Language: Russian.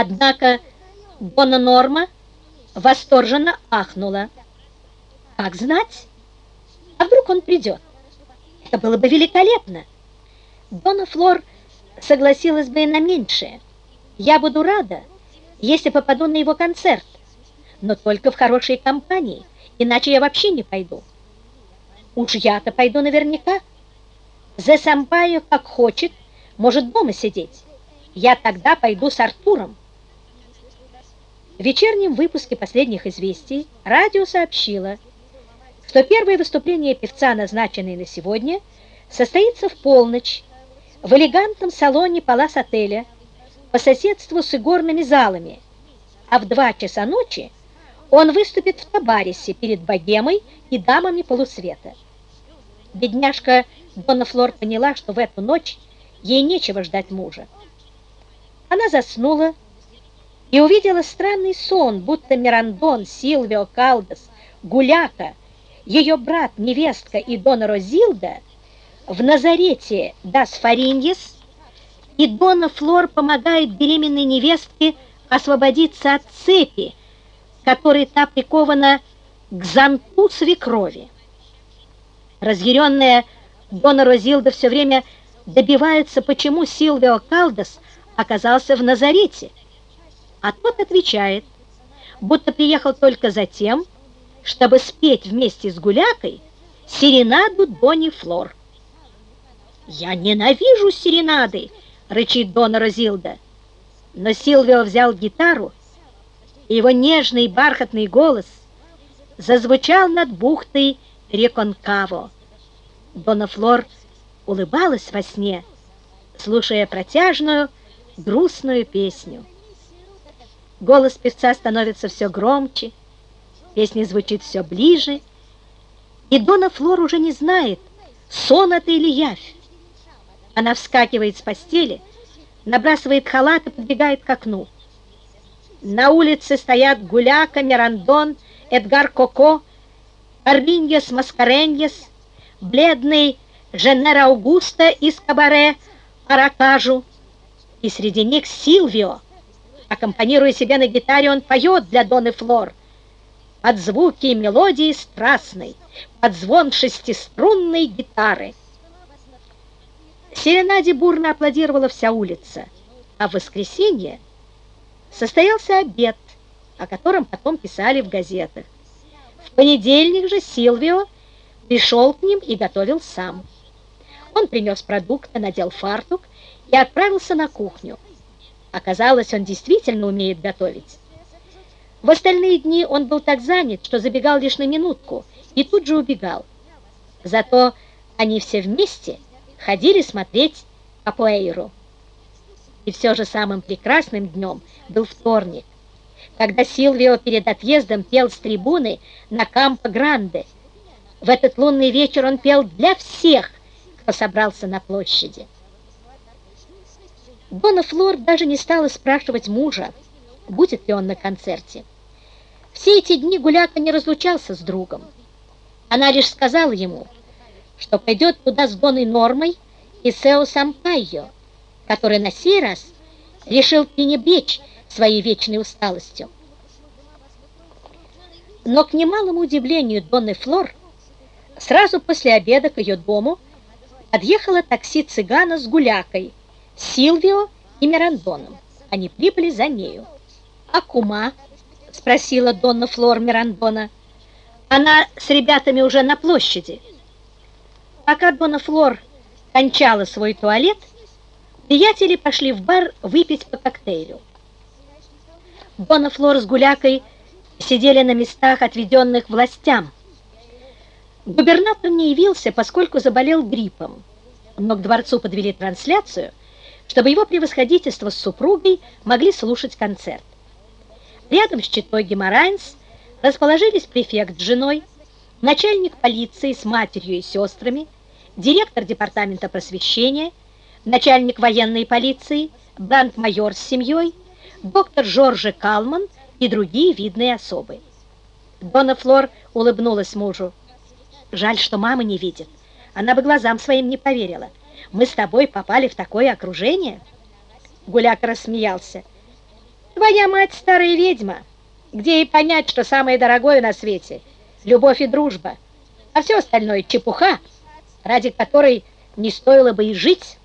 Однако Дона Норма восторженно ахнула. Как знать? А вдруг он придет? Это было бы великолепно. Дона Флор согласилась бы и на меньшее. Я буду рада, если попаду на его концерт, но только в хорошей компании, иначе я вообще не пойду. Уж я-то пойду наверняка. За Сампаю, как хочет, может дома сидеть. Я тогда пойду с Артуром. В вечернем выпуске последних известий радио сообщило, что первое выступление певца, назначенное на сегодня, состоится в полночь в элегантном салоне Палас-отеля по соседству с игорными залами, а в два часа ночи он выступит в Табарисе перед богемой и дамами полусвета. Бедняжка Дона Флор поняла, что в эту ночь ей нечего ждать мужа. Она заснула и увидела странный сон, будто Мирандон, Силвио Калдес, Гуляка – ее брат, невестка и Дона Розилда в Назарете Дас Фариньес, и Дона Флор помогает беременной невестке освободиться от цепи, которой та прикована к зонту свекрови. Разъяренная Дона Розилда все время добивается, почему Силвио Калдес оказался в Назарете, а тот отвечает, будто приехал только за тем, чтобы спеть вместе с Гулякой серенаду Дони Флор. «Я ненавижу серенады!» — рычит Дона Розилда. Но Силвио взял гитару, и его нежный бархатный голос зазвучал над бухтой Реконкаво. Дона Флор улыбалась во сне, слушая протяжную, грустную песню. Голос певца становится все громче, Песня звучит все ближе, и Дона Флор уже не знает, сон это или явь. Она вскакивает с постели, набрасывает халат и подбегает к окну. На улице стоят Гуляка, Мирандон, Эдгар Коко, Арбиньес Маскареньес, бледный Женер Аугуста из Кабаре, Аракажу, и среди них Силвио. Аккомпанируя себе на гитаре, он поет для Доны Флор под звуки и мелодии страстной, под звон шестиструнной гитары. Серенаде бурно аплодировала вся улица, а в воскресенье состоялся обед, о котором потом писали в газетах. В понедельник же Силвио пришел к ним и готовил сам. Он принес продукты, надел фартук и отправился на кухню. Оказалось, он действительно умеет готовить. В остальные дни он был так занят, что забегал лишь на минутку и тут же убегал. Зато они все вместе ходили смотреть Капуэйру. И все же самым прекрасным днем был вторник, когда Силвио перед отъездом пел с трибуны на Кампо-Гранде. В этот лунный вечер он пел для всех, кто собрался на площади. Дона Флор даже не стала спрашивать мужа, будет ли он на концерте. Все эти дни Гуляка не разлучался с другом. Она лишь сказала ему, что пойдет туда с Доной Нормой и Сео Сампайо, который на сей раз решил пренебречь своей вечной усталостью. Но к немалому удивлению Донны Флор, сразу после обеда к ее дому подъехало такси цыгана с Гулякой, Силвио и Мирандоном. Они прибыли за нею. А кума, спросила Донна Флор Мирандона. Она с ребятами уже на площади. Пока Донна Флор кончала свой туалет, приятели пошли в бар выпить по коктейлю. Донна Флор с Гулякой сидели на местах, отведенных властям. Губернатор не явился, поскольку заболел гриппом, но к дворцу подвели трансляцию, чтобы его превосходительство с супругой могли слушать концерт. Рядом с Читой Геморрайнс расположились префект с женой, начальник полиции с матерью и сестрами, директор департамента просвещения, начальник военной полиции, брандмайор с семьей, доктор Жорже Калман и другие видные особы. Дона Флор улыбнулась мужу. «Жаль, что мама не видит. Она бы глазам своим не поверила. Мы с тобой попали в такое окружение?» Гуляк рассмеялся. Твоя мать старая ведьма, где ей понять, что самое дорогое на свете — любовь и дружба, а все остальное — чепуха, ради которой не стоило бы и жить».